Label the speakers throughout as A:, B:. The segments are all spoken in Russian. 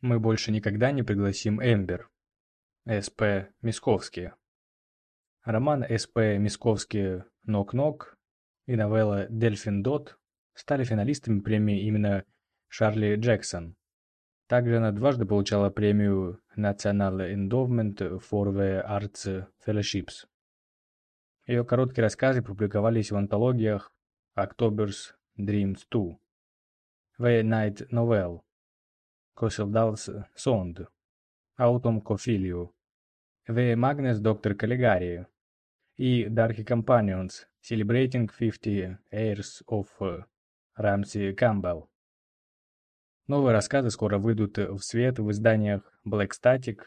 A: Мы больше никогда не пригласим Эмбер. С.П. Мисковский. Роман С.П. Мисковский «Knock Knock» и новелла «Дельфин Додд» стали финалистами премии имени Ширли Джексон. Также она дважды получала премию National Endowment for the Arts Fellowships. Ее короткие рассказы публиковались в антологиях October's Dreams 2, The Night Novel, Cosseldal's Sond, Autumn Cophilio, The Magnus Dr. Caligari и Darky Companions Celebrating 50 Years of Рамси Камбелл. Новые рассказы скоро выйдут в свет в изданиях Black Static,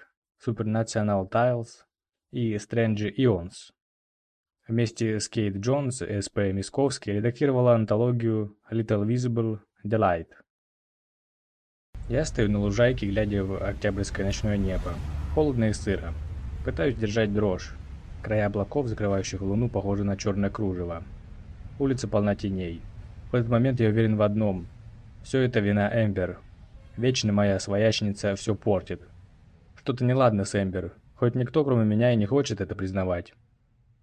A: Supernational Tiles и Strange Eons. Вместе с Кейт Джонс С.П. Мисковский редактировала антологию Little Visible Delight. Я стою на лужайке, глядя в октябрьское ночное небо. Холодно и сыро. Пытаюсь держать дрожь. Края облаков, закрывающих луну, похожи на черное кружево. Улица полна теней. В этот момент я уверен в одном. Все это вина Эмбер. Вечно моя своячница все портит. Что-то неладно с Эмбер, хоть никто кроме меня и не хочет это признавать.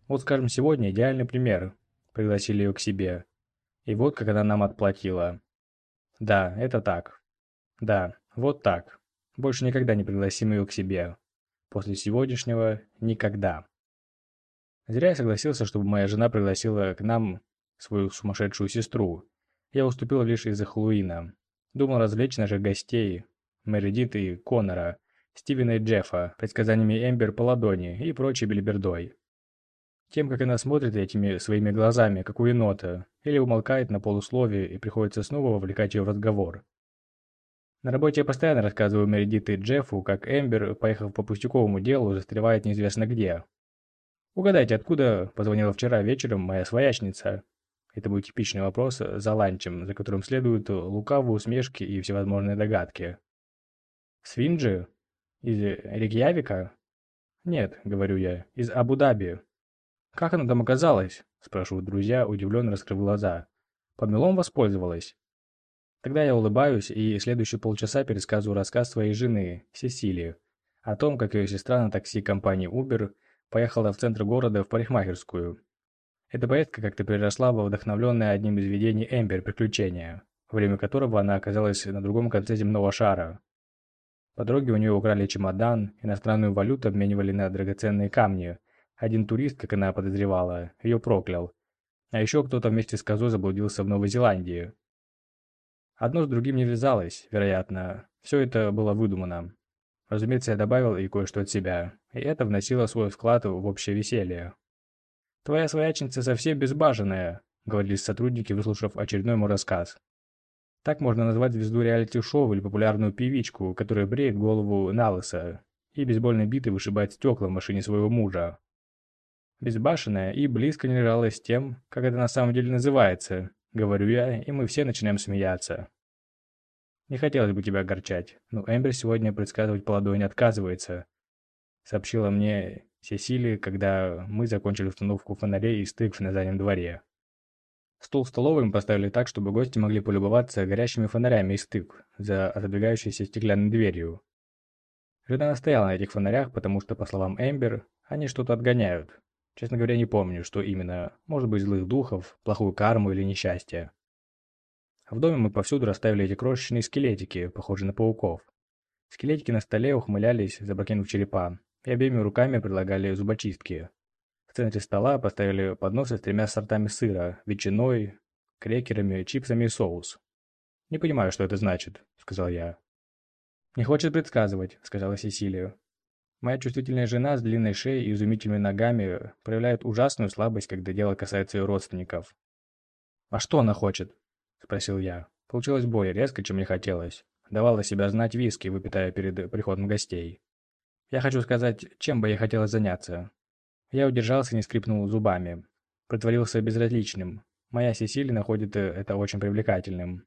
A: Вот скажем, сегодня идеальный пример. Пригласили ее к себе. И вот как она нам отплатила. Да, это так. Да, вот так. Больше никогда не пригласим ее к себе. После сегодняшнего никогда. Зря я согласился, чтобы моя жена пригласила к нам свою сумасшедшую сестру. Я уступил лишь из-за Хэллоуина. Думал развлечь наших гостей, Мередит и Конора, Стивена и Джеффа, предсказаниями Эмбер по ладони и прочей бельбердой. Тем, как она смотрит этими своими глазами, как у енота, или умолкает на полусловие и приходится снова вовлекать ее в разговор. На работе я постоянно рассказываю Мередит и Джеффу, как Эмбер, поехав по пустяковому делу, застревает неизвестно где. Угадайте, откуда позвонила вчера вечером моя своячница? Это будет типичный вопрос за ланчем, за которым следуют лукавые усмешки и всевозможные догадки. Свинджи? Из Рикьявика? Нет, говорю я, из Абу-Даби. Как она там оказалась? Спрашивают друзья, удивленно раскрыв глаза. Помелом воспользовалась? Тогда я улыбаюсь и следующие полчаса пересказываю рассказ своей жены, Сесилии, о том, как ее сестра на такси компании Uber поехала в центр города в парикмахерскую, эта поездка как-то переросла во вдохновленное одним из видений Эмбер приключения, во время которого она оказалась на другом конце земного шара. По дороге у нее украли чемодан, иностранную валюту обменивали на драгоценные камни. Один турист, как она подозревала, ее проклял. А еще кто-то вместе с козой заблудился в Новой Зеландии. Одно с другим не вязалось, вероятно. Все это было выдумано. Разумеется, я добавил и кое-что от себя, и это вносило свой вклад в общее веселье. «Твоя своячница совсем безбаженная», — говорили сотрудники, выслушав очередной мой рассказ. Так можно назвать звезду реалити-шоу или популярную певичку, которая бреет голову на лысо и бейсбольной битой вышибает стекла в машине своего мужа. Безбашенная и близко не жалась с тем, как это на самом деле называется, говорю я, и мы все начинаем смеяться. Не хотелось бы тебя огорчать, но Эмбер сегодня предсказывать по ладони отказывается, сообщила мне Сесили, когда мы закончили установку фонарей и стык на заднем дворе. Стол в столовой мы поставили так, чтобы гости могли полюбоваться горящими фонарями и стык за отодвигающейся стеклянной дверью. Жена настояла на этих фонарях, потому что, по словам Эмбер, они что-то отгоняют. Честно говоря, не помню, что именно. Может быть, злых духов, плохую карму или несчастье. В доме мы повсюду расставили эти крошечные скелетики, похожие на пауков. Скелетики на столе ухмылялись, запрокинув черепа, и обеими руками предлагали зубочистки. В центре стола поставили подносы с тремя сортами сыра, ветчиной, крекерами, чипсами и соус. «Не понимаю, что это значит», — сказал я. «Не хочет предсказывать», — сказала Сесилия. «Моя чувствительная жена с длинной шеей и изумительными ногами проявляет ужасную слабость, когда дело касается ее родственников». «А что она хочет?» — спросил я. Получилось более резко, чем мне хотелось. Давала себя знать виски, выпитая перед приходом гостей. Я хочу сказать, чем бы я хотела заняться. Я удержался и не скрипнул зубами. Притворился безразличным. Моя Сесили находит это очень привлекательным.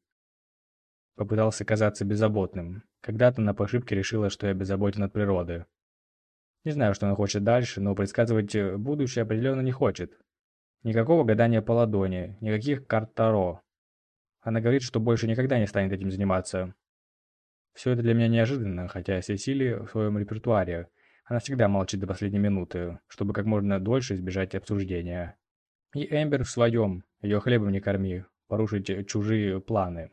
A: Попытался казаться беззаботным. Когда-то на пошибке решила, что я беззаботен от природы. Не знаю, что она хочет дальше, но предсказывать будущее определенно не хочет. Никакого гадания по ладони, никаких карт Таро. Она говорит, что больше никогда не станет этим заниматься. Все это для меня неожиданно, хотя Сесили в своем репертуаре. Она всегда молчит до последней минуты, чтобы как можно дольше избежать обсуждения. И Эмбер в своем, ее хлебом не корми, порушить чужие планы.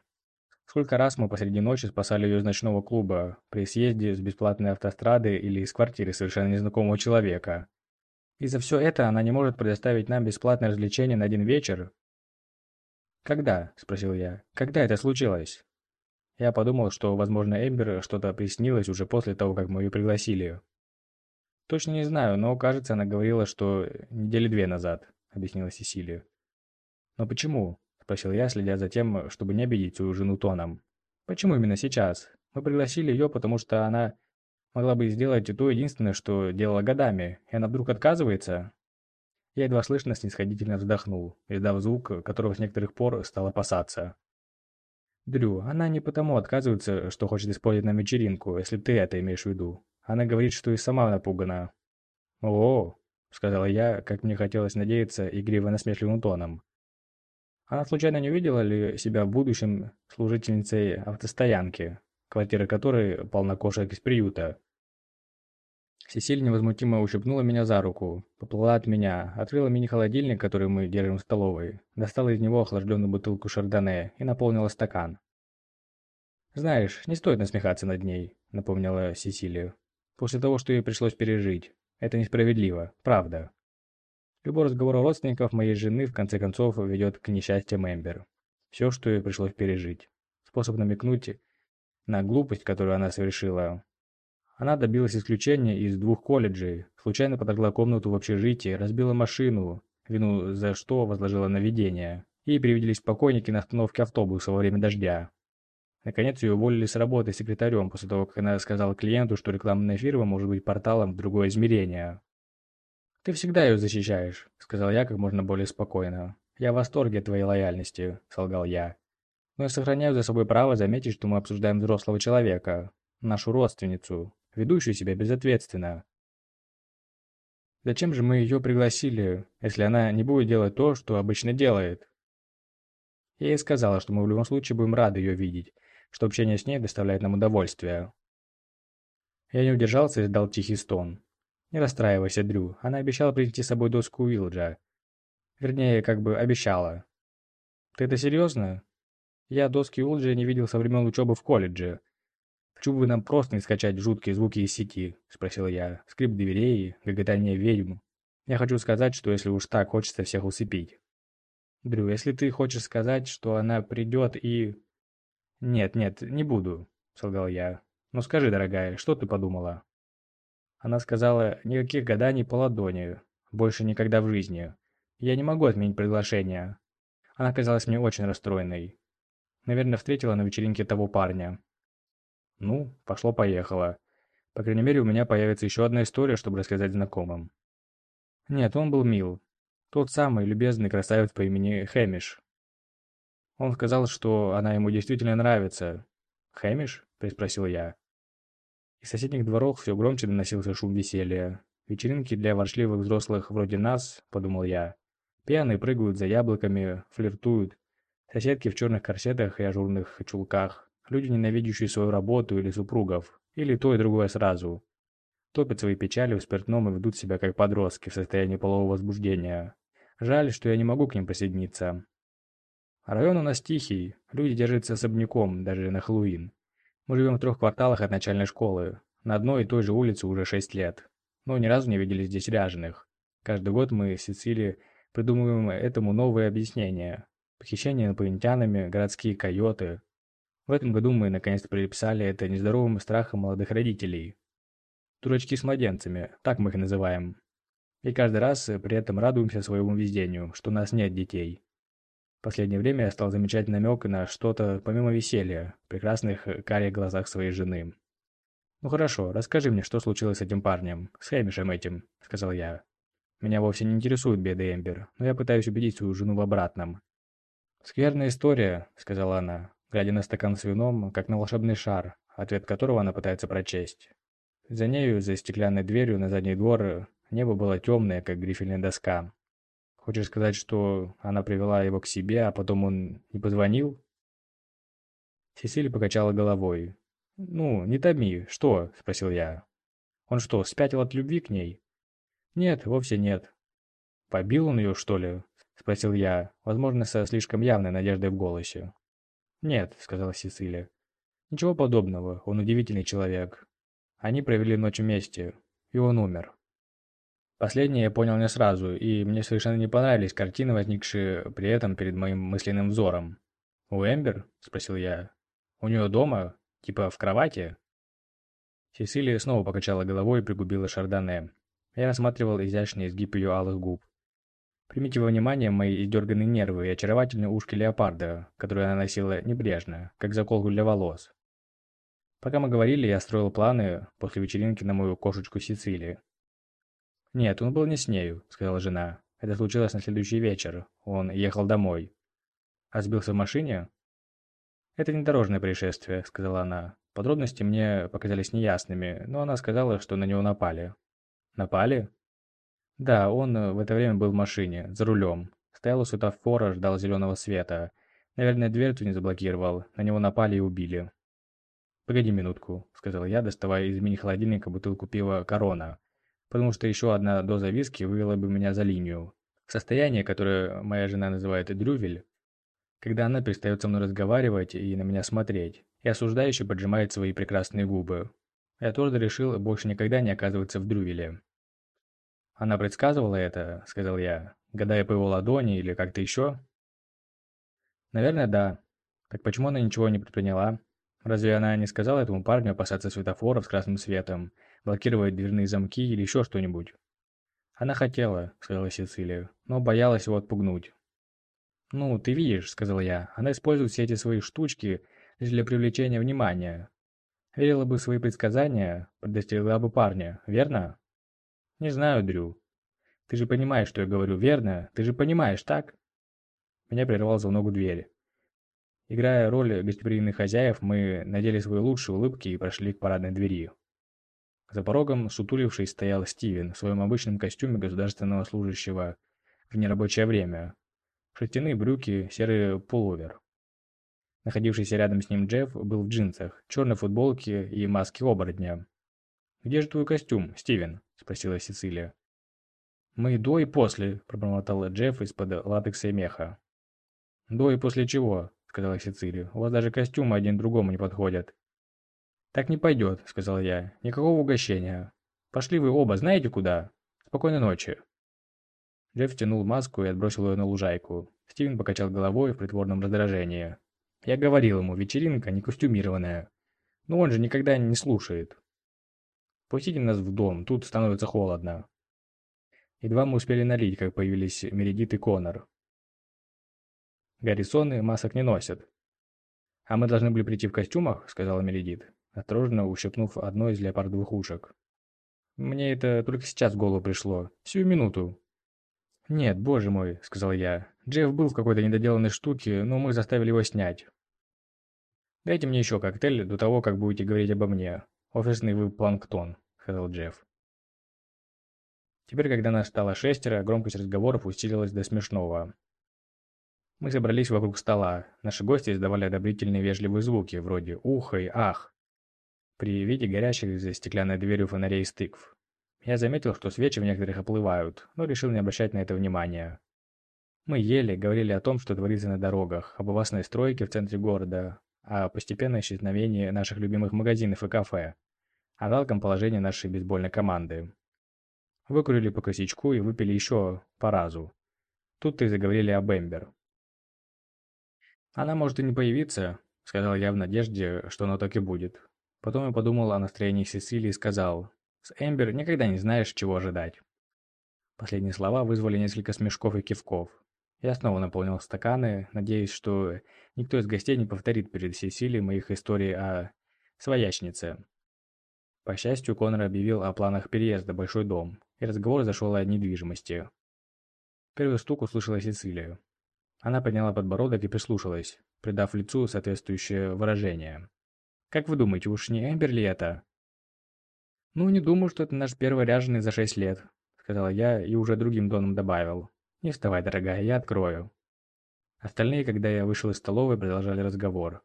A: Сколько раз мы посреди ночи спасали ее из ночного клуба, при съезде с бесплатной автострады или из квартиры совершенно незнакомого человека. И за все это она не может предоставить нам бесплатное развлечение на один вечер? «Когда?» – спросил я. «Когда это случилось?» Я подумал, что, возможно, Эмбер что-то приснилось уже после того, как мы ее пригласили. «Точно не знаю, но, кажется, она говорила, что недели две назад», — объяснила Сесилия. «Но почему?» — спросил я, следя за тем, чтобы не обидеть свою жену тоном. «Почему именно сейчас? Мы пригласили ее, потому что она могла бы сделать то единственное, что делала годами, и она вдруг отказывается?» Я едва слышно снисходительно вздохнул, издав звук, которого с некоторых пор стал опасаться. Дрю, она не потому отказывается, что хочет использовать нам вечеринку, если ты это имеешь в виду. Она говорит, что и сама напугана. О, сказала я, как мне хотелось надеяться, игриво-насмешливым тоном. Она случайно не увидела ли себя в будущем служительницей автостоянки, квартира которой полна кошек из приюта? Сесиль невозмутимо ущипнула меня за руку, поплыла от меня, открыла мини-холодильник, который мы держим в столовой, достала из него охлажденную бутылку шардоне и наполнила стакан. «Знаешь, не стоит насмехаться над ней», — напомнила Сесилия. «После того, что ей пришлось пережить. Это несправедливо, правда». Любой разговор о родственников моей жены в конце концов ведет к несчастью Эмбер. Все, что ей пришлось пережить. Способ намекнуть на глупость, которую она совершила, она добилась исключения из двух колледжей, случайно подожгла комнату в общежитии, разбила машину, вину за что возложила на видение. Ей привиделись покойники на остановке автобуса во время дождя. Наконец ее уволили с работы секретарем после того, как она сказала клиенту, что рекламная фирма может быть порталом в другое измерение. «Ты всегда ее защищаешь», — сказал я как можно более спокойно. «Я в восторге твоей лояльности», — солгал я. «Но я сохраняю за собой право заметить, что мы обсуждаем взрослого человека, нашу родственницу, ведущую себя безответственно. Зачем же мы ее пригласили, если она не будет делать то, что обычно делает? Я ей сказала, что мы в любом случае будем рады ее видеть, что общение с ней доставляет нам удовольствие. Я не удержался и сдал тихий стон. Не расстраивайся, Дрю, она обещала принести с собой доску Уилджа. Вернее, как бы обещала. Ты это серьезно? Я доски Уилджа не видел со времен учебы в колледже, «Почему бы нам просто не скачать жуткие звуки из сети?» – спросил я. «Скрип дверей, гоготание ведьм. Я хочу сказать, что если уж так хочется всех усыпить». «Дрю, если ты хочешь сказать, что она придет и...» «Нет, нет, не буду», – солгал я. «Ну скажи, дорогая, что ты подумала?» Она сказала, никаких гаданий по ладони, больше никогда в жизни. Я не могу отменить приглашение. Она казалась мне очень расстроенной. Наверное, встретила на вечеринке того парня. Ну, пошло-поехало. По крайней мере, у меня появится еще одна история, чтобы рассказать знакомым. Нет, он был мил. Тот самый любезный красавец по имени Хэмиш. Он сказал, что она ему действительно нравится. «Хэмиш?» – приспросил я. Из соседних дворов все громче доносился шум веселья. Вечеринки для ворчливых взрослых вроде нас, подумал я. Пьяные прыгают за яблоками, флиртуют. Соседки в черных корсетах и ажурных чулках. Люди, ненавидящие свою работу или супругов, или то и другое сразу. Топят свои печали в спиртном и ведут себя как подростки в состоянии полового возбуждения. Жаль, что я не могу к ним присоединиться. Район у нас тихий, люди держатся особняком, даже на Хэллоуин. Мы живем в трех кварталах от начальной школы. На одной и той же улице уже шесть лет. Но ни разу не видели здесь ряженых. Каждый год мы с Сицилией придумываем этому новые объяснения. Похищение инопланетянами, городские койоты, в этом году мы наконец-то приписали это нездоровым страхом молодых родителей. Дурачки с младенцами, так мы их называем. И каждый раз при этом радуемся своему везению, что у нас нет детей. В последнее время я стал замечать намек на что-то помимо веселья, прекрасных карих глазах своей жены. «Ну хорошо, расскажи мне, что случилось с этим парнем, с Хэмишем этим», — сказал я. «Меня вовсе не интересует беды Эмбер, но я пытаюсь убедить свою жену в обратном». «Скверная история», — сказала она глядя на стакан с вином, как на волшебный шар, ответ которого она пытается прочесть. За нею, за стеклянной дверью на задний двор, небо было темное, как грифельная доска. Хочешь сказать, что она привела его к себе, а потом он не позвонил? Сесиль покачала головой. «Ну, не томи, что?» – спросил я. «Он что, спятил от любви к ней?» «Нет, вовсе нет». «Побил он ее, что ли?» – спросил я, возможно, со слишком явной надеждой в голосе. «Нет», – сказала Сицилия. «Ничего подобного, он удивительный человек. Они провели ночь вместе, и он умер». Последнее я понял не сразу, и мне совершенно не понравились картины, возникшие при этом перед моим мысленным взором. «У Эмбер?» – спросил я. «У нее дома? Типа в кровати?» Сесилия снова покачала головой и пригубила шардоне. Я рассматривал изящный изгиб ее алых губ. Примите во внимание мои издерганные нервы и очаровательные ушки леопарда, которые она носила небрежно, как заколку для волос. Пока мы говорили, я строил планы после вечеринки на мою кошечку Сицилии. «Нет, он был не с нею», — сказала жена. «Это случилось на следующий вечер. Он ехал домой». «А сбился в машине?» «Это не дорожное происшествие», — сказала она. Подробности мне показались неясными, но она сказала, что на него напали. «Напали?» «Да, он в это время был в машине, за рулем. Стоял у светофора, ждал зеленого света. Наверное, дверцу не заблокировал. На него напали и убили». «Погоди минутку», — сказал я, доставая из мини-холодильника бутылку пива «Корона», потому что еще одна доза виски вывела бы меня за линию. Состояние, которое моя жена называет дрювель, когда она перестает со мной разговаривать и на меня смотреть, и осуждающе поджимает свои прекрасные губы. Я твердо решил больше никогда не оказываться в дрювеле. «Она предсказывала это», — сказал я, гадая по его ладони или как-то еще. «Наверное, да. Так почему она ничего не предприняла? Разве она не сказала этому парню опасаться светофоров с красным светом, блокировать дверные замки или еще что-нибудь. Она хотела, сказала Сицилия, но боялась его отпугнуть. «Ну, ты видишь», — сказал я, — «она использует все эти свои штучки лишь для привлечения внимания. Верила бы в свои предсказания, предостерегла бы парня, верно?» «Не знаю, Дрю. Ты же понимаешь, что я говорю, верно? Ты же понимаешь, так?» Меня прервал звонок в дверь. Играя роль гостеприимных хозяев, мы надели свои лучшие улыбки и прошли к парадной двери. За порогом, сутулившись, стоял Стивен в своем обычном костюме государственного служащего в нерабочее время. Шерстяные брюки, серый пуловер. Находившийся рядом с ним Джефф был в джинсах, черной футболке и маске оборотня. «Где же твой костюм, Стивен?» – спросила Сицилия. «Мы до и после», – пробормотал Джефф из-под латекса и меха. «До и после чего?» – сказала Сицилия. «У вас даже костюмы один другому не подходят». «Так не пойдет», — сказал я. «Никакого угощения. Пошли вы оба знаете куда? Спокойной ночи». Джефф тянул маску и отбросил ее на лужайку. Стивен покачал головой в притворном раздражении. «Я говорил ему, вечеринка не костюмированная. Но он же никогда не слушает. Пустите нас в дом, тут становится холодно». Едва мы успели налить, как появились Мередит и Конор. Гаррисоны масок не носят. «А мы должны были прийти в костюмах», — сказала Мередит осторожно ущипнув одно из леопардовых ушек. «Мне это только сейчас в голову пришло. Всю минуту». «Нет, боже мой», — сказал я. «Джефф был в какой-то недоделанной штуке, но мы заставили его снять». «Дайте мне еще коктейль до того, как будете говорить обо мне. Офисный вы планктон», — сказал Джефф. Теперь, когда нас стало шестеро, громкость разговоров усилилась до смешного. Мы собрались вокруг стола. Наши гости издавали одобрительные вежливые звуки, вроде «ух» и «ах», при виде горящих за стеклянной дверью фонарей из тыкв. Я заметил, что свечи в некоторых оплывают, но решил не обращать на это внимания. Мы ели, говорили о том, что творится на дорогах, об опасной стройке в центре города, о постепенном исчезновении наших любимых магазинов и кафе, о жалком положении нашей бейсбольной команды. Выкурили по косячку и выпили еще по разу. Тут-то и заговорили об Эмбер. «Она может и не появиться», — сказал я в надежде, что оно так и будет. Потом я подумал о настроении Сесилии и сказал, «С Эмбер никогда не знаешь, чего ожидать». Последние слова вызвали несколько смешков и кивков. Я снова наполнил стаканы, надеясь, что никто из гостей не повторит перед Сесилией моих историй о своячнице. По счастью, Конор объявил о планах переезда в большой дом, и разговор зашел о недвижимости. Первый стук услышала Сесилия. Она подняла подбородок и прислушалась, придав лицу соответствующее выражение. Как вы думаете, уж не Эмбер ли это?» «Ну, не думаю, что это наш первый ряженый за шесть лет», — сказала я и уже другим тоном добавил. «Не вставай, дорогая, я открою». Остальные, когда я вышел из столовой, продолжали разговор.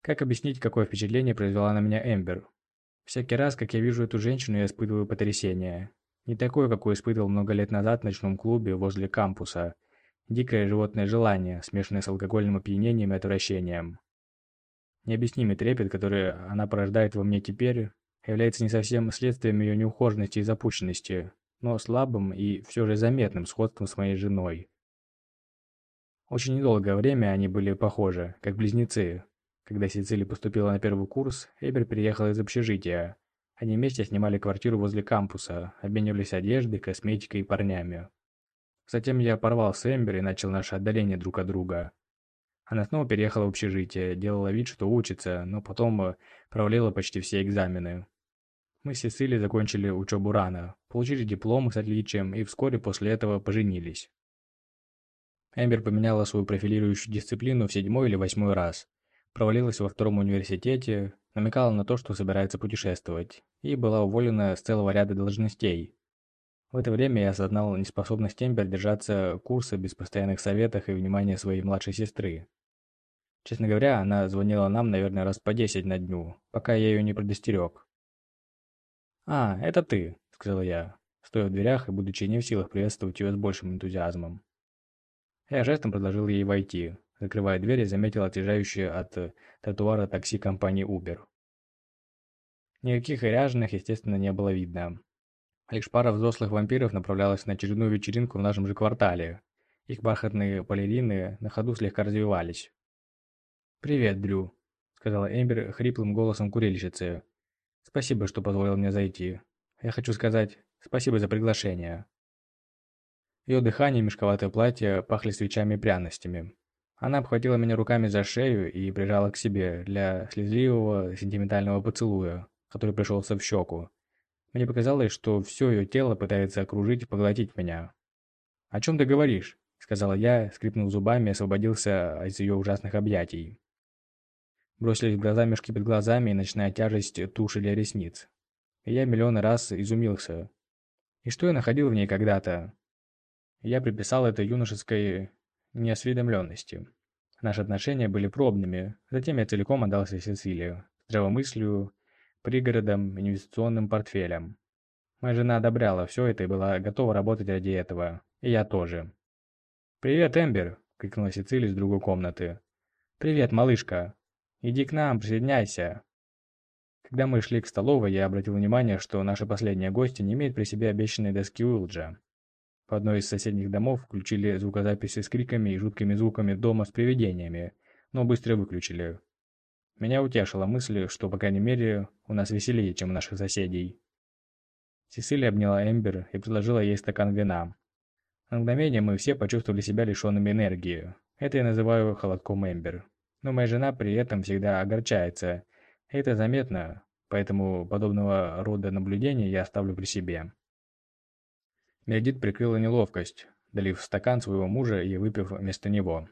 A: Как объяснить, какое впечатление произвела на меня Эмбер? Всякий раз, как я вижу эту женщину, я испытываю потрясение. Не такое, какое испытывал много лет назад в ночном клубе возле кампуса. Дикое животное желание, смешанное с алкогольным опьянением и отвращением. Необъяснимый трепет, который она порождает во мне теперь, является не совсем следствием ее неухоженности и запущенности, но слабым и все же заметным сходством с моей женой. Очень недолгое время они были похожи, как близнецы. Когда Сицилия поступила на первый курс, Эбер переехала из общежития. Они вместе снимали квартиру возле кампуса, обменивались одеждой, косметикой и парнями. Затем я порвал с Эмбер и начал наше отдаление друг от друга. Она снова переехала в общежитие, делала вид, что учится, но потом э, провалила почти все экзамены. Мы с Сесилией закончили учебу рано, получили дипломы с отличием и вскоре после этого поженились. Эмбер поменяла свою профилирующую дисциплину в седьмой или восьмой раз, провалилась во втором университете, намекала на то, что собирается путешествовать, и была уволена с целого ряда должностей. В это время я осознал неспособность Эмбер держаться курса без постоянных советов и внимания своей младшей сестры. Честно говоря, она звонила нам, наверное, раз по десять на дню, пока я ее не предостерег. «А, это ты», — сказал я, стоя в дверях и будучи не в силах приветствовать ее с большим энтузиазмом. Я жестом предложил ей войти, закрывая дверь и заметил отъезжающее от э, тротуара такси компании Uber. Никаких ряженых, естественно, не было видно. Лишь пара взрослых вампиров направлялась на очередную вечеринку в нашем же квартале. Их бархатные балерины на ходу слегка развивались. «Привет, Дрю», — сказала Эмбер хриплым голосом курильщицы. «Спасибо, что позволил мне зайти. Я хочу сказать спасибо за приглашение». Ее дыхание и мешковатое платье пахли свечами и пряностями. Она обхватила меня руками за шею и прижала к себе для слезливого сентиментального поцелуя, который пришелся в щеку. Мне показалось, что все ее тело пытается окружить и поглотить меня. «О чем ты говоришь?» — сказала я, скрипнув зубами и освободился из ее ужасных объятий. Бросились в глаза мешки под глазами и ночная тяжесть туши для ресниц. И я миллионы раз изумился. И что я находил в ней когда-то? Я приписал это юношеской неосведомленности. Наши отношения были пробными, затем я целиком отдался Сицилию, здравомыслию, пригородам, инвестиционным портфелям. Моя жена одобряла все это и была готова работать ради этого. И я тоже. «Привет, Эмбер!» — крикнула Сицилия из другой комнаты. «Привет, малышка!» Иди к нам, присоединяйся. Когда мы шли к столовой, я обратил внимание, что наши последние гости не имеют при себе обещанной доски Уилджа. В одной из соседних домов включили звукозаписи с криками и жуткими звуками дома с привидениями, но быстро выключили. Меня утешила мысль, что, по крайней мере, у нас веселее, чем у наших соседей. Сесилия обняла Эмбер и предложила ей стакан вина. На мгновение мы все почувствовали себя лишенными энергии. Это я называю холодком Эмбер. Но моя жена при этом всегда огорчается. Это заметно, поэтому подобного рода наблюдения я оставлю при себе. Мередит прикрыла неловкость, долив стакан своего мужа и выпив вместо него.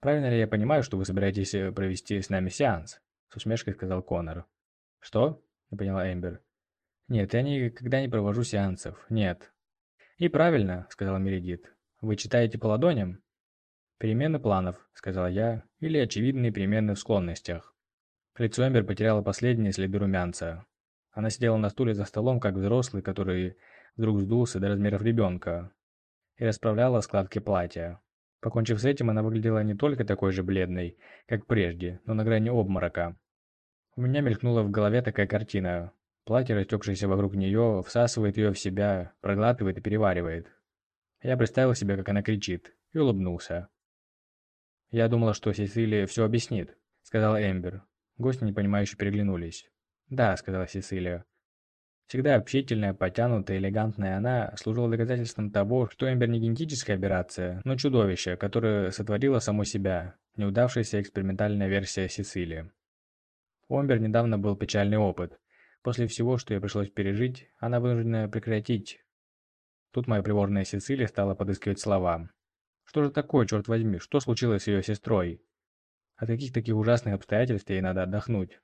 A: «Правильно ли я понимаю, что вы собираетесь э, провести с нами сеанс?» С усмешкой сказал Конор. «Что?» – не поняла Эмбер. «Нет, я никогда не провожу сеансов. Нет». «И правильно», – сказала Мередит. «Вы читаете по ладоням?» «Перемены планов», — сказал я, — «или очевидные перемены в склонностях». Лицо Эмбер потеряло последние следы румянца. Она сидела на стуле за столом, как взрослый, который вдруг сдулся до размеров ребенка, и расправляла складки платья. Покончив с этим, она выглядела не только такой же бледной, как прежде, но на грани обморока. У меня мелькнула в голове такая картина. Платье, растекшееся вокруг нее, всасывает ее в себя, проглатывает и переваривает. Я представил себе, как она кричит, и улыбнулся. «Я думала, что Сесилия все объяснит», — сказала Эмбер. Гости, непонимающе, переглянулись. «Да», — сказала Сесилия. Всегда общительная, потянутая, элегантная она служила доказательством того, что Эмбер не генетическая операция, но чудовище, которое сотворило само себя, неудавшаяся экспериментальная версия Сесилии. У Эмбер недавно был печальный опыт. После всего, что ей пришлось пережить, она вынуждена прекратить. Тут моя приборная Сесилия стала подыскивать слова. Что же такое, черт возьми, что случилось с ее сестрой? От каких таких ужасных обстоятельств ей надо отдохнуть?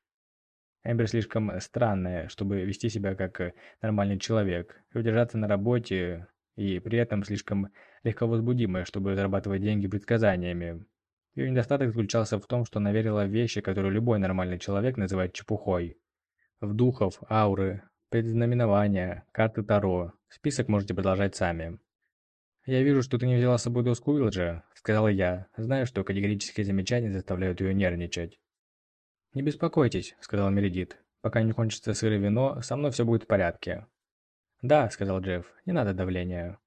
A: Эмбер слишком странная, чтобы вести себя как э, нормальный человек, и удержаться на работе, и при этом слишком легковозбудимая, чтобы зарабатывать деньги предсказаниями. Ее недостаток заключался в том, что она верила в вещи, которые любой нормальный человек называет чепухой. В духов, ауры, предзнаменования, карты Таро. Список можете продолжать сами. «Я вижу, что ты не взяла с собой доску Уилджа», — сказала я, зная, что категорические замечания заставляют ее нервничать. «Не беспокойтесь», — сказал Мередит. «Пока не кончится сыр вино, со мной все будет в порядке». «Да», — сказал Джефф, — «не надо давления».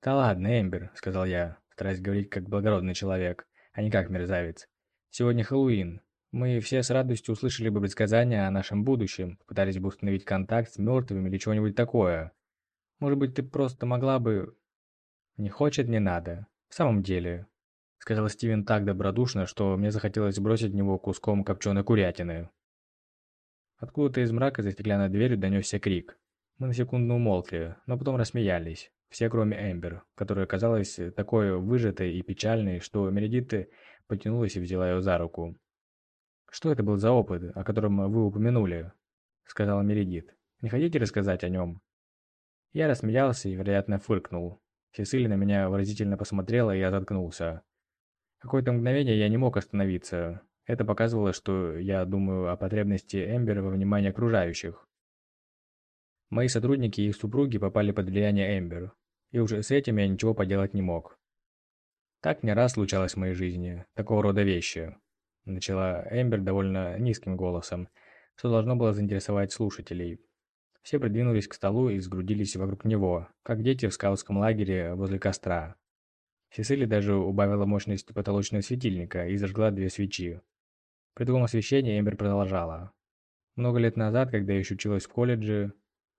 A: «Да ладно, Эмбер», — сказал я, стараясь говорить как благородный человек, а не как мерзавец. «Сегодня Хэллоуин. Мы все с радостью услышали бы предсказания о нашем будущем, пытались бы установить контакт с мертвыми или чего-нибудь такое. Может быть, ты просто могла бы...» «Не хочет, не надо. В самом деле...» Сказал Стивен так добродушно, что мне захотелось бросить в него куском копченой курятины. Откуда-то из мрака за стеклянной дверью донесся крик. Мы на секунду умолкли, но потом рассмеялись. Все, кроме Эмбер, которая казалась такой выжатой и печальной, что Мередит потянулась и взяла ее за руку. «Что это был за опыт, о котором вы упомянули?» — сказала Мередит. «Не хотите рассказать о нем?» Я рассмеялся и, вероятно, фыркнул. Сесилия на меня выразительно посмотрела, и я заткнулся. Какое-то мгновение я не мог остановиться. Это показывало, что я думаю о потребности Эмбер во внимании окружающих. Мои сотрудники и их супруги попали под влияние Эмбер и уже с этим я ничего поделать не мог. Так не раз случалось в моей жизни, такого рода вещи. Начала Эмбер довольно низким голосом, что должно было заинтересовать слушателей. Все придвинулись к столу и сгрудились вокруг него, как дети в скаутском лагере возле костра. Сесили даже убавила мощность потолочного светильника и зажгла две свечи. При таком освещении Эмбер продолжала. Много лет назад, когда я еще училась в колледже,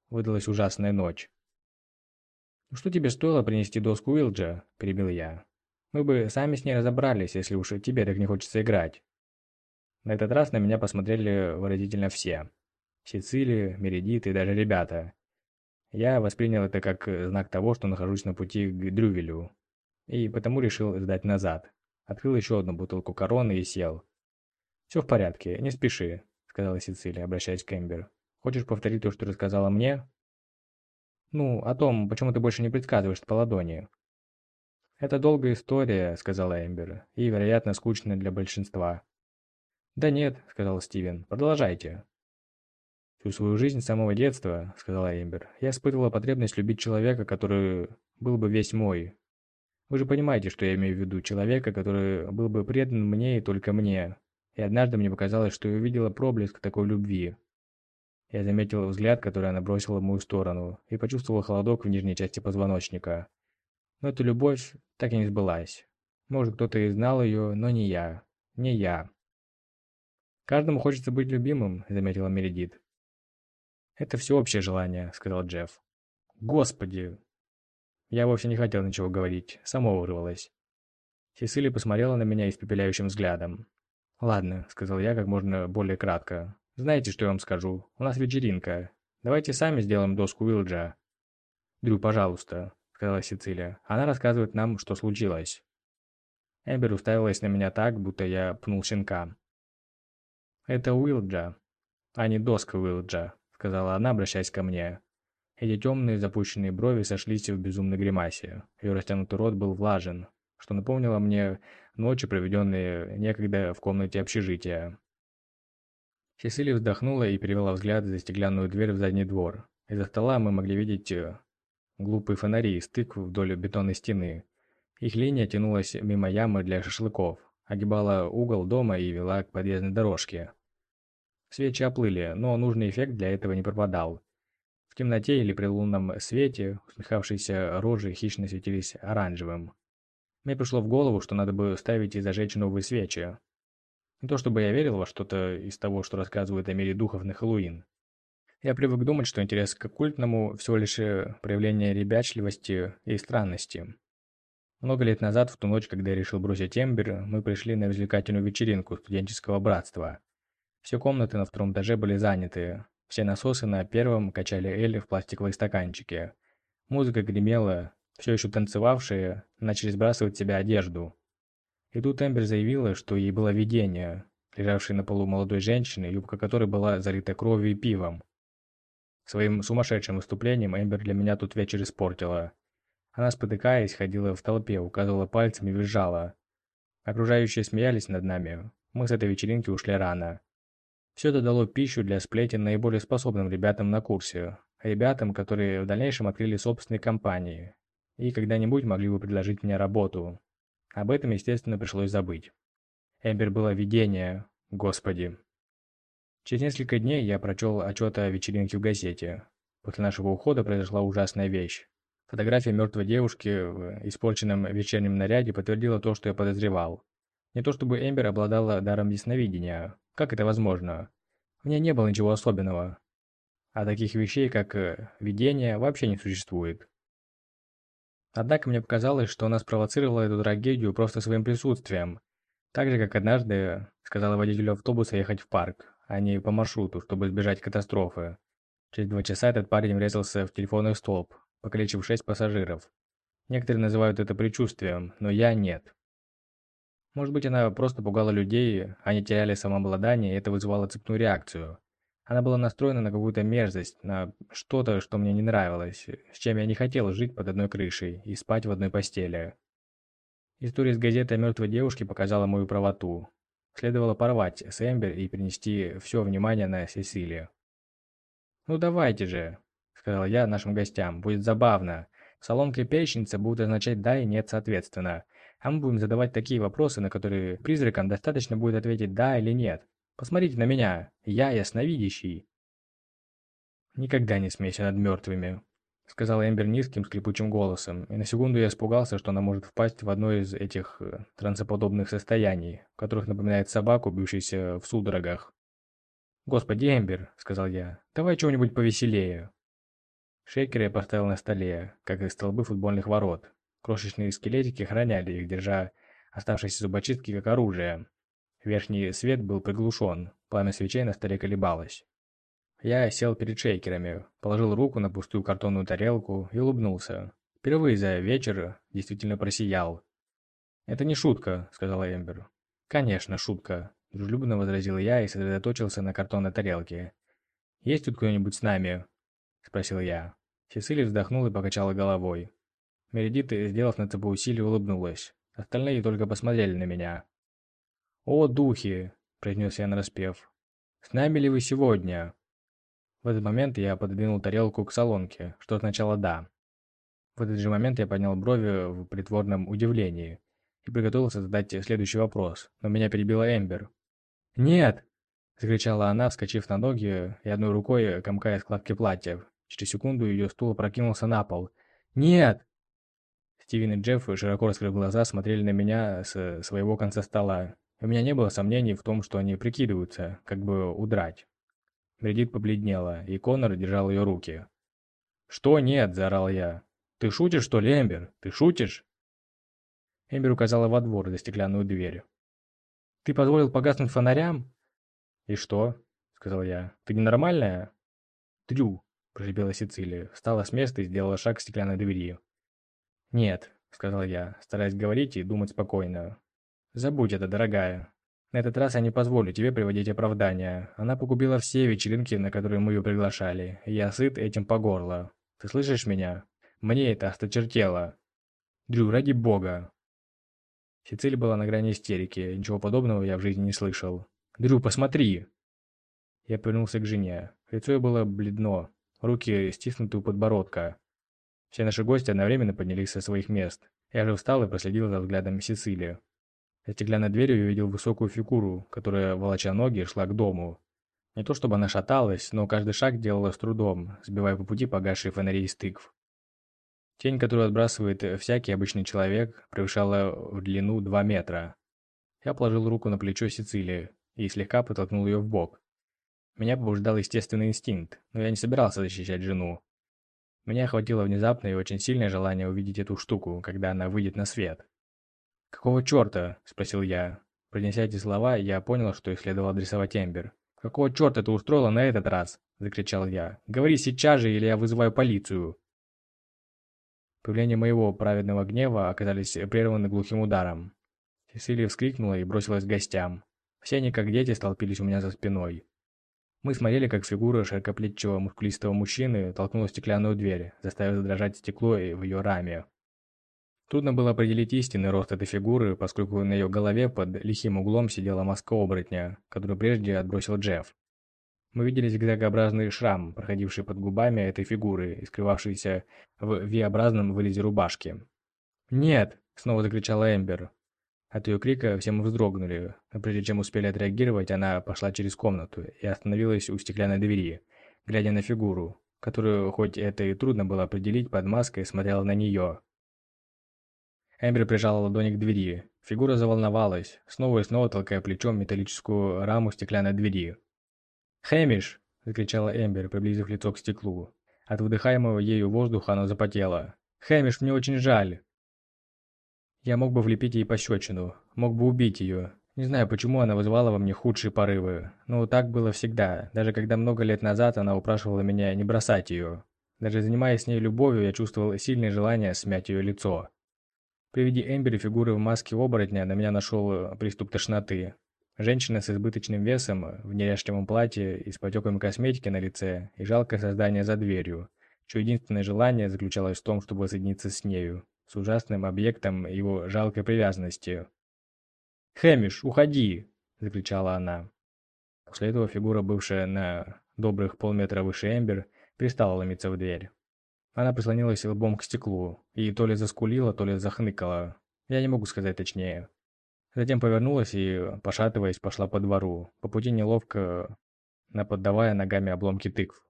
A: выдалась ужасная ночь. «Ну «Что тебе стоило принести доску Уилджа?» – перебил я. «Мы бы сами с ней разобрались, если уж тебе так не хочется играть». На этот раз на меня посмотрели выразительно все. Сицилия, Мередит и даже ребята. Я воспринял это как знак того, что нахожусь на пути к Дрювелю. И потому решил сдать назад. Открыл еще одну бутылку короны и сел. «Все в порядке, не спеши», — сказала Сицилия, обращаясь к Эмбер. «Хочешь повторить то, что рассказала мне?» «Ну, о том, почему ты больше не предсказываешь по ладони». «Это долгая история», — сказала Эмбер, — «и, вероятно, скучная для большинства». «Да нет», — сказал Стивен, — «продолжайте». «Всю свою жизнь с самого детства», — сказала Эмбер, — «я испытывала потребность любить человека, который был бы весь мой. Вы же понимаете, что я имею в виду, человека, который был бы предан мне и только мне. И однажды мне показалось, что я увидела проблеск такой любви. Я заметил взгляд, который она бросила в мою сторону, и почувствовал холодок в нижней части позвоночника. Но эта любовь так и не сбылась. Может, кто-то и знал ее, но не я. Не я. «Каждому хочется быть любимым», — заметила Мередит. «Это всеобщее желание», — сказал Джефф. «Господи!» Я вовсе не хотел ничего говорить, само вырвалось. Сесили посмотрела на меня испепеляющим взглядом. «Ладно», — сказал я как можно более кратко. Знаете, что я вам скажу? У нас вечеринка. Давайте сами сделаем доску Уилджа. Дрю, пожалуйста, сказала Сицилия. Она рассказывает нам, что случилось. Эмбер уставилась на меня так, будто я пнул щенка. «Это Уилджа, а не доска Уилджа», — сказала она, обращаясь ко мне. Эти темные запущенные брови сошлись в безумной гримасе. Ее растянутый рот был влажен, что напомнило мне ночи, проведенные некогда в комнате общежития. Сесилия вздохнула и перевела взгляд за стеклянную дверь в задний двор. Из-за стола мы могли видеть э, глупые фонари из тыкв вдоль бетонной стены. Их линия тянулась мимо ямы для шашлыков, огибала угол дома и вела к подъездной дорожке. Свечи оплыли, но нужный эффект для этого не пропадал. В темноте или при лунном свете усмехавшиеся рожи хищно светились оранжевым. Мне пришло в голову, что надо бы ставить и зажечь новые свечи, не то чтобы я верил во что-то из того, что рассказывают о мире духов на Хэллоуин. Я привык думать, что интерес к оккультному всего лишь э, проявление ребячливости и странности. Много лет назад, в ту ночь, когда я решил бросить Эмбер, мы пришли на развлекательную вечеринку студенческого братства. Все комнаты на втором этаже были заняты. Все насосы на первом качали Элли в пластиковые стаканчики. Музыка гремела, все еще танцевавшие начали сбрасывать с себя одежду. И тут Эмбер заявила, что ей было видение, лежавшей на полу молодой женщины, юбка которой была залита кровью и пивом. Своим сумасшедшим выступлением Эмбер для меня тут вечер испортила. Она, спотыкаясь, ходила в толпе, указывала пальцем и визжала. Окружающие смеялись над нами. Мы с этой вечеринки ушли рано. Все это дало пищу для сплетен наиболее способным ребятам на курсе. Ребятам, которые в дальнейшем открыли собственные компании. И когда-нибудь могли бы предложить мне работу. Об этом, естественно, пришлось забыть. Эмбер было видение, господи. Через несколько дней я прочел отчет о вечеринке в газете. После нашего ухода произошла ужасная вещь. Фотография мертвой девушки в испорченном вечернем наряде подтвердила то, что я подозревал. Не то чтобы Эмбер обладала даром ясновидения. Как это возможно? В ней не было ничего особенного. А таких вещей, как э, видение, вообще не существует. Однако мне показалось, что она спровоцировала эту трагедию просто своим присутствием. Так же, как однажды сказала водителю автобуса ехать в парк, а не по маршруту, чтобы избежать катастрофы. Через два часа этот парень врезался в телефонный столб, покалечив шесть пассажиров. Некоторые называют это предчувствием, но я нет. Может быть, она просто пугала людей, они теряли самообладание, и это вызывало цепную реакцию. Она была настроена на какую-то мерзость, на что-то, что мне не нравилось, с чем я не хотел жить под одной крышей и спать в одной постели. История из газеты о мертвой девушке показала мою правоту. Следовало порвать с Эмбер и перенести все внимание на Сесилию. «Ну давайте же», — сказал я нашим гостям, — «будет забавно. Салон печеница будут означать «да» и «нет» соответственно. А мы будем задавать такие вопросы, на которые призракам достаточно будет ответить «да» или «нет». Посмотрите на меня, я ясновидящий». «Никогда не смейся над мертвыми», — сказал Эмбер низким скрипучим голосом, и на секунду я испугался, что она может впасть в одно из этих э, трансоподобных состояний, в которых напоминает собаку, бьющуюся в судорогах. «Господи, Эмбер», — сказал я, — «давай чего-нибудь повеселее». Шейкеры я поставил на столе, как и столбы футбольных ворот. Крошечные скелетики храняли их, держа оставшиеся зубочистки как оружие. Верхний свет был приглушен, пламя свечей на столе колебалось. Я сел перед шейкерами, положил руку на пустую картонную тарелку и улыбнулся. Впервые за вечер действительно просиял. «Это не шутка», — сказала Эмбер. «Конечно, шутка», — дружелюбно возразил я и сосредоточился на картонной тарелке. «Есть тут кто-нибудь с нами?» — спросил я. Сесилия вздохнула и покачала головой. Мередит, сделав на ЦБ усилие, улыбнулась. Остальные только посмотрели на меня. «О, духи!» – произнес я нараспев. «С нами ли вы сегодня?» В этот момент я пододвинул тарелку к солонке, что означало «да». В этот же момент я поднял брови в притворном удивлении и приготовился задать следующий вопрос, но меня перебила Эмбер. «Нет!» – закричала она, вскочив на ноги и одной рукой комкая складки платья. Через секунду ее стул опрокинулся на пол. «Нет!» Стивен и Джефф, широко раскрыв глаза, смотрели на меня с своего конца стола. У меня не было сомнений в том, что они прикидываются, как бы удрать. Бредит побледнела, и Конор держал ее руки. «Что нет?» – заорал я. «Ты шутишь, что ли, Эмбер? Ты шутишь?» Эмбер указала во двор за стеклянную дверь. «Ты позволил погаснуть фонарям?» «И что?» – сказал я. «Ты ненормальная?» «Дрю», – прошипела Сицилия, встала с места и сделала шаг к стеклянной двери. «Нет», – сказал я, стараясь говорить и думать спокойно. «Забудь это, дорогая. На этот раз я не позволю тебе приводить оправдания. Она погубила все вечеринки, на которые мы ее приглашали, я сыт этим по горло. Ты слышишь меня? Мне это осточертело. Дрю, ради бога!» Сицилия была на грани истерики, ничего подобного я в жизни не слышал. «Дрю, посмотри!» Я повернулся к жене. Лицо ее было бледно, руки стиснуты у подбородка. Все наши гости одновременно поднялись со своих мест. Я же встал и проследил за взглядом Сицилии. За стеклянной дверью увидел высокую фигуру, которая, волоча ноги, шла к дому. Не то чтобы она шаталась, но каждый шаг делала с трудом, сбивая по пути погасшие фонари из тыкв. Тень, которую отбрасывает всякий обычный человек, превышала в длину 2 метра. Я положил руку на плечо Сицилии и слегка подтолкнул ее в бок. Меня побуждал естественный инстинкт, но я не собирался защищать жену. Меня охватило внезапное и очень сильное желание увидеть эту штуку, когда она выйдет на свет. «Какого черта?» – спросил я. Произнеся эти слова, я понял, что их следовало адресовать Эмбер. «Какого черта ты устроила на этот раз?» – закричал я. «Говори сейчас же, или я вызываю полицию!» Появление моего праведного гнева оказались прерваны глухим ударом. Сесилия вскрикнула и бросилась к гостям. Все они, как дети, столпились у меня за спиной. Мы смотрели, как фигура широкоплечего мускулистого мужчины толкнула стеклянную дверь, заставив задрожать стекло в ее раме. Трудно было определить истинный рост этой фигуры, поскольку на ее голове под лихим углом сидела маска оборотня, которую прежде отбросил Джефф. Мы видели зигзагообразный шрам, проходивший под губами этой фигуры и скрывавшийся в V-образном вырезе рубашки. «Нет!» — снова закричала Эмбер. От ее крика все мы вздрогнули, прежде чем успели отреагировать, она пошла через комнату и остановилась у стеклянной двери, глядя на фигуру, которую, хоть это и трудно было определить под маской, смотрела на нее. Эмбер прижала ладони к двери. Фигура заволновалась, снова и снова толкая плечом металлическую раму стеклянной двери. «Хэмиш!» – закричала Эмбер, приблизив лицо к стеклу. От выдыхаемого ею воздуха оно запотело. «Хэмиш, мне очень жаль!» Я мог бы влепить ей пощечину, мог бы убить ее. Не знаю, почему она вызывала во мне худшие порывы. Но так было всегда, даже когда много лет назад она упрашивала меня не бросать ее. Даже занимаясь с ней любовью, я чувствовал сильное желание смять ее лицо. При виде Эмбери фигуры в маске оборотня на меня нашел приступ тошноты. Женщина с избыточным весом, в неряшливом платье и с потеками косметики на лице, и жалкое создание за дверью, чье единственное желание заключалось в том, чтобы соединиться с нею, с ужасным объектом его жалкой привязанности. «Хэмиш, уходи!» – закричала она. После этого фигура, бывшая на добрых полметра выше Эмбер, перестала ломиться в дверь. Она прислонилась лбом к стеклу и то ли заскулила, то ли захныкала. Я не могу сказать точнее. Затем повернулась и, пошатываясь, пошла по двору, по пути неловко наподдавая ногами обломки тыкв.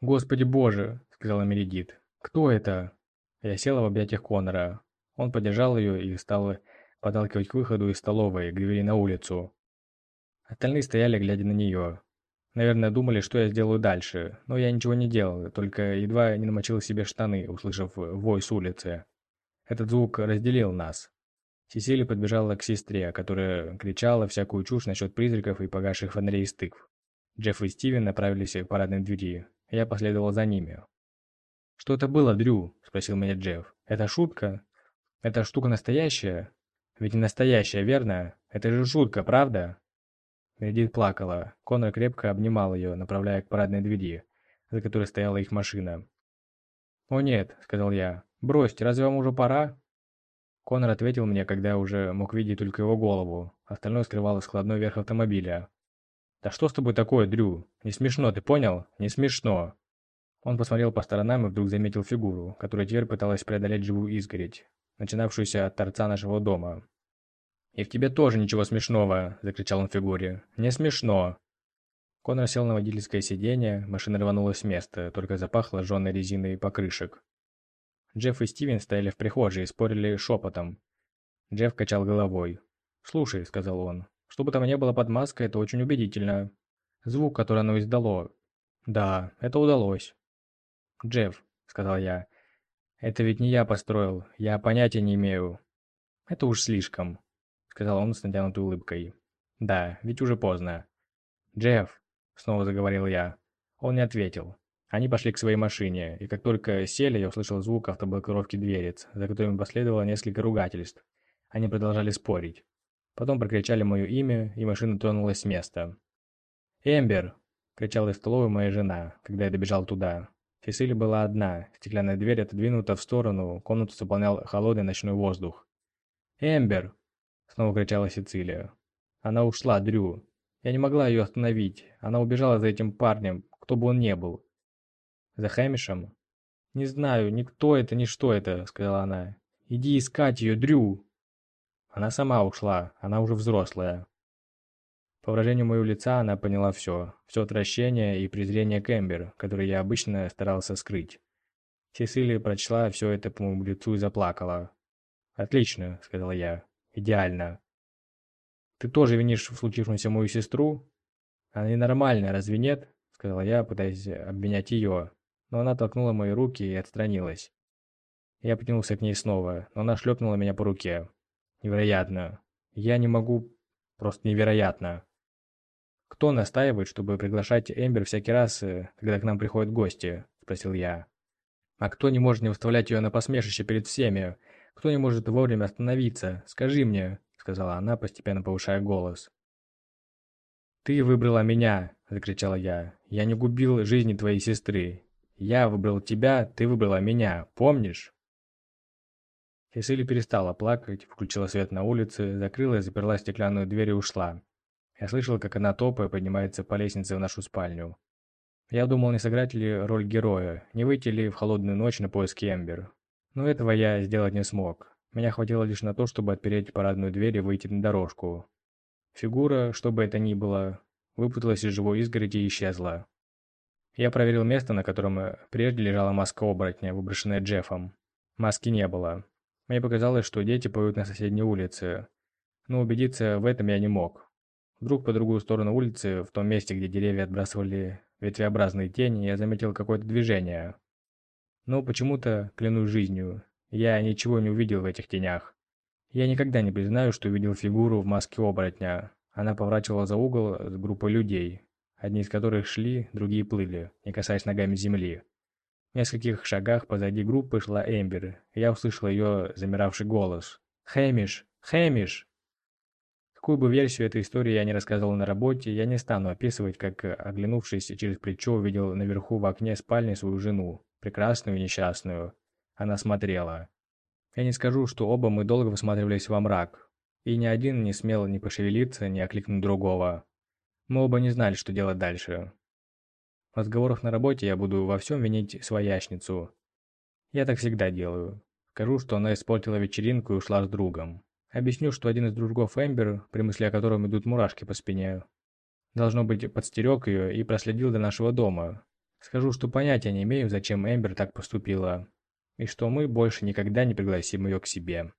A: «Господи боже!» — сказала Мередит. «Кто это?» Я села в объятиях Конора. Он поддержал ее и стал подталкивать к выходу из столовой, к двери на улицу. Остальные стояли, глядя на нее. Наверное, думали, что я сделаю дальше, но я ничего не делал, только едва не намочил себе штаны, услышав вой с улицы. Этот звук разделил нас. Сесилия подбежала к сестре, которая кричала всякую чушь насчет призраков и погасших фонарей из тыкв. Джефф и Стивен направились к парадной двери. Я последовал за ними. «Что это было, Дрю?» – спросил меня Джефф. «Это шутка? Эта штука настоящая? Ведь не настоящая, верно? Это же шутка, правда?» Мередит плакала. Конор крепко обнимал ее, направляя к парадной двери, за которой стояла их машина. «О нет», — сказал я. «Бросьте, разве вам уже пора?» Конор ответил мне, когда уже мог видеть только его голову. Остальное скрывало складной верх автомобиля. «Да что с тобой такое, Дрю? Не смешно, ты понял? Не смешно!» Он посмотрел по сторонам и вдруг заметил фигуру, которая теперь пыталась преодолеть живую изгородь, начинавшуюся от торца нашего дома. «И в тебе тоже ничего смешного!» – закричал он фигуре. «Не смешно!» Конор сел на водительское сиденье, машина рванулась с места, только запахло жженой резиной покрышек. Джефф и Стивен стояли в прихожей и спорили шепотом. Джефф качал головой. «Слушай», — сказал он, — «что бы там ни было под маской, это очень убедительно. Звук, который оно издало. Да, это удалось». «Джефф», — сказал я, — «это ведь не я построил, я понятия не имею». «Это уж слишком», — сказал он с натянутой улыбкой. «Да, ведь уже поздно». «Джефф», — снова заговорил я. Он не ответил. Они пошли к своей машине, и как только сели, я услышал звук автоблокировки дверец, за которыми последовало несколько ругательств. Они продолжали спорить. Потом прокричали мое имя, и машина тронулась с места. «Эмбер!» – кричала из столовой моя жена, когда я добежал туда. Сесили была одна, стеклянная дверь отодвинута в сторону, комнату заполнял холодный ночной воздух. «Эмбер!» – снова кричала Сицилия. Она ушла, Дрю. Я не могла ее остановить. Она убежала за этим парнем, кто бы он ни был. За Хэмишем? «Не знаю, никто это, ни что это», — сказала она. «Иди искать ее, Дрю!» Она сама ушла, она уже взрослая. По выражению моего лица она поняла все. Все отвращение и презрение к Эмбер, которое я обычно старался скрыть. Сесилия прочла все это по моему лицу и заплакала. «Отлично», — сказала я. «Идеально». «Ты тоже винишь в случившемся мою сестру?» «Она ненормальная, разве нет?» — сказала я, пытаясь обвинять ее но она толкнула мои руки и отстранилась. Я потянулся к ней снова, но она шлепнула меня по руке. Невероятно. Я не могу... Просто невероятно. «Кто настаивает, чтобы приглашать Эмбер всякий раз, э, когда к нам приходят гости?» – спросил я. «А кто не может не выставлять ее на посмешище перед всеми? Кто не может вовремя остановиться? Скажи мне», – сказала она, постепенно повышая голос. «Ты выбрала меня!» – закричала я. «Я не губил жизни твоей сестры. Я выбрал тебя, ты выбрала меня, помнишь? Хесили перестала плакать, включила свет на улице, закрыла и заперла стеклянную дверь и ушла. Я слышал, как она топая поднимается по лестнице в нашу спальню. Я думал, не сыграть ли роль героя, не выйти ли в холодную ночь на поиски Эмбер. Но этого я сделать не смог. Меня хватило лишь на то, чтобы отпереть парадную дверь и выйти на дорожку. Фигура, что бы это ни было, выпуталась из живой изгороди и исчезла. Я проверил место, на котором прежде лежала маска оборотня, выброшенная Джеффом. Маски не было. Мне показалось, что дети поют на соседней улице. Но убедиться в этом я не мог. Вдруг по другую сторону улицы, в том месте, где деревья отбрасывали ветвеобразные тени, я заметил какое-то движение. Но почему-то, клянусь жизнью, я ничего не увидел в этих тенях. Я никогда не признаю, что увидел фигуру в маске оборотня. Она поворачивала за угол с группой людей, одни из которых шли, другие плыли, не касаясь ногами земли. В нескольких шагах позади группы шла Эмбер, и я услышал ее замиравший голос. «Хэмиш! Хэмиш!» Какую бы версию этой истории я не рассказывал на работе, я не стану описывать, как, оглянувшись через плечо, увидел наверху в окне спальни свою жену, прекрасную и несчастную. Она смотрела. Я не скажу, что оба мы долго всматривались во мрак, и ни один не смел ни пошевелиться, ни окликнуть другого. Мы оба не знали, что делать дальше. В разговорах на работе я буду во всем винить своячницу. Я так всегда делаю. Скажу, что она испортила вечеринку и ушла с другом. Объясню, что один из дружков Эмбер, при мысли о котором идут мурашки по спине, должно быть, подстерег ее и проследил до нашего дома. Скажу, что понятия не имею, зачем Эмбер так поступила, и что мы больше никогда не пригласим ее к себе.